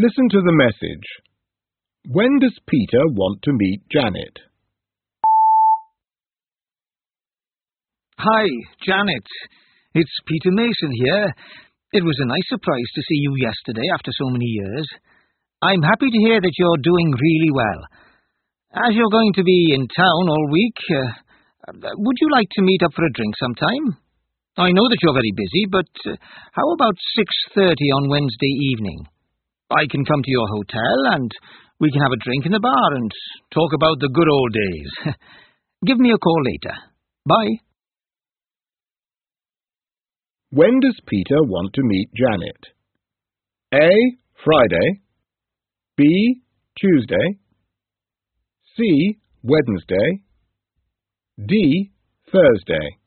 Listen to the message. When does Peter want to meet Janet? Hi, Janet. It's Peter Mason here. It was a nice surprise to see you yesterday after so many years. I'm happy to hear that you're doing really well. As you're going to be in town all week, uh, would you like to meet up for a drink sometime? I know that you're very busy, but uh, how about 6.30 on Wednesday evening? I can come to your hotel and we can have a drink in the bar and talk about the good old days. Give me a call later. Bye. When does Peter want to meet Janet? A. Friday. B. Tuesday. C. Wednesday. D. Thursday.